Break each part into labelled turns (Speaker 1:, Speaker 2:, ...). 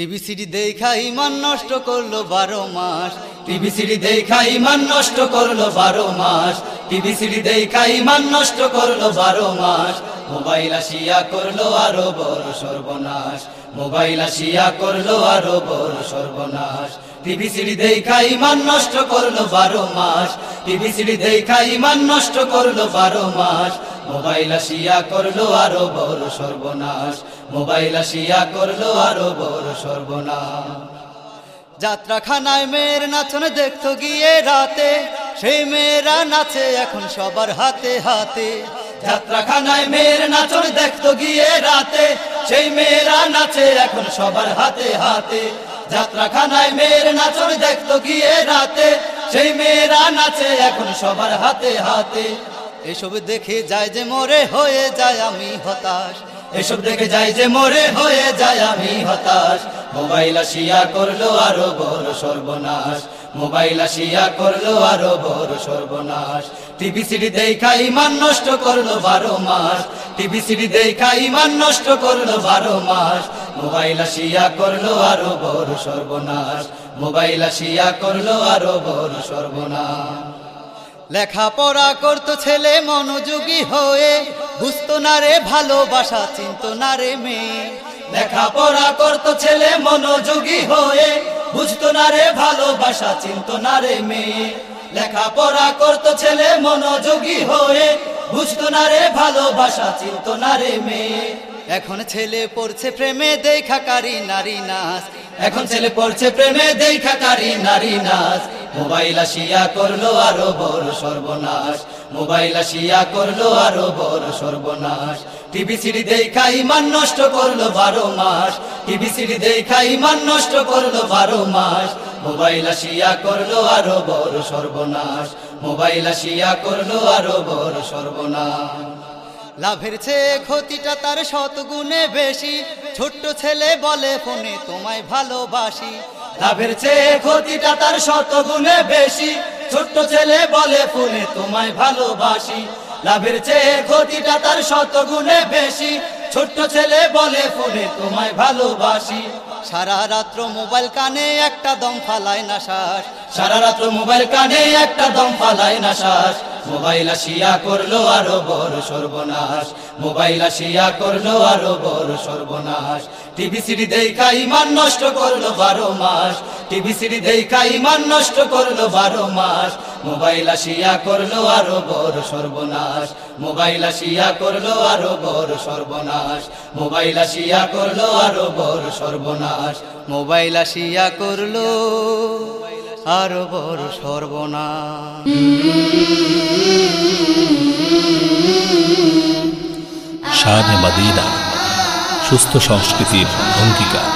Speaker 1: TV CD দেখা ইমান নষ্ট করল বারো মাস।
Speaker 2: টিভি সিডি দেখা ইমান নষ্ট করল বারো মাস। টিভি সিডি দেখা ইমান নষ্ট করল বারো মাস। মোবাইল আসিয়া করল আরও বড় সর্বনাশ। মোবাইল আসিয়া করল আরও বড় সর্বনাশ। টিভি সিডি দেখা ইমান নষ্ট করল বারো মাস। টিভি সিডি দেখা ইমান নষ্ট করল বারো মাস। মোবাইল আসিয়া করল আরও বড় সর্বনাশ। মোবাইল আসিয়া করল আরও বড় সর্বনাশ।
Speaker 1: যাত্রাখানায় মেয়ের নাচন দেখতো গিয়ে রাতে। সেই মেয়েরা নাচে এখন সবার হাতে হাতে।
Speaker 2: যাত্রাখানায় মেয়ের নাচন দেখতো গিয়ে রাতে। সেই মেয়েরা নাচে এখন সবার হাতে হাতে। যাত্রাখানায় মেয়ের নাচন দেখতো গিয়ে রাতে। সেই মেয়েরা নাচে এখন সবার হাতে হাতে।
Speaker 1: এসব দেখে যায় যে মরে হয়ে যায় আমি হতাশ।
Speaker 2: এসব দেখে যাই যে মরে হয়ে যায় আমি হতাশ। মোবাইল আসিয়া করল আরও বড় সর্বনাশ। মোবাইল আসিয়া করল আরও বড় সর্বনাশ। টিভি সিডি দেখা ইমান নষ্ট করল বারো মাস। টিভি সিডি দেখা ইমান নষ্ট করল বারো মাস। মোবাইল আসিয়া করল আরও বড় সর্বনাশ। মোবাইল আসিয়া করল আরও বড় সর্বনাশ।
Speaker 1: লেখাপড়া করতো ছেলে মনোযোগী হয়ে। বুঝতো না রে ভালোবাসা, চিন্ত না রে মেয়ে।
Speaker 2: লেখাপড়া করতো ছেলে মনোযোগী হয়ে। বুঝতো না রে ভালোবাসা, চিনতো না রে মেয়ে। লেখাপড়া করতো ছেলে মনোযোগী হয়ে। বুঝতো না রে ভালোবাসা, চিনতো না রে মেয়ে।
Speaker 1: এখন ছেলে পড়ছে প্রেমে দেখাকারী নারী নাচ
Speaker 2: এখন ছেলে পড়ছে প্রেমে দেখাকারী নারী নাচ মোবাইল আসিয়া করল আরও বড় সর্বনাশ। মোবাইল আসিয়া করল আরও বড় সর্বনাশ। টিভি সিডি দেখা ইমান নষ্ট করল বারো মাস। টিভি সিডি দেখা ইমান নষ্ট করল বারো মাস। মোবাইল আসিয়া করল আরও বড় সর্বনাশ। মোবাইল আসিয়া করল আরও বড় সর্বনাশ।
Speaker 1: লাভের চেয়ে ক্ষতিটা তার শত গুণে বেশি। ছোট্ট ছেলে বলে ফোনে তোমায় ভালোবাসি।
Speaker 2: লাভের চেয়ে ক্ষতিটা তার শত গুণে বেশি। ছোট্ট ছেলে বলে, ফুলে তোমায় ভালোবাসি। লাভের চেয়ে ক্ষতিটা তার শত গুণে বেশি। ছোট্ট ছেলে বলে, ফুলে তোমায় ভালোবাসি।
Speaker 1: সারা রাত্র মোবাইল কানে একটা দম ফালায় না শ্বাস।
Speaker 2: সারা রাত্র মোবাইল কানে একটা দম ফালায় না শ্বাস। মোবাইল আসিয়া করল আরও বড় সর্বনাশ। মোবাইল আসিয়া করল আরও বড় সর্বনাশ। টিভি সিডি দেখা ইমান নষ্ট করল বারো মাস। টিভি সিডি দেখা ইমান নষ্ট করল বারো মাস। মোবাইল আসিয়া করল আরও বড় সর্বনাশ। মোবাইল আসিয়া করল আরও বড় সর্বনাশ। মোবাইল আসিয়া করল আরও বড় সর্বনাশ।
Speaker 1: মোবাইল আসিয়া করল আরও বড় সর্বনা
Speaker 3: সাধে মাদিনা সুস্থ সংস্কৃতির অঙ্গীকার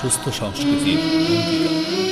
Speaker 3: সুস্থ সংস্কৃতির অঙ্গীকার।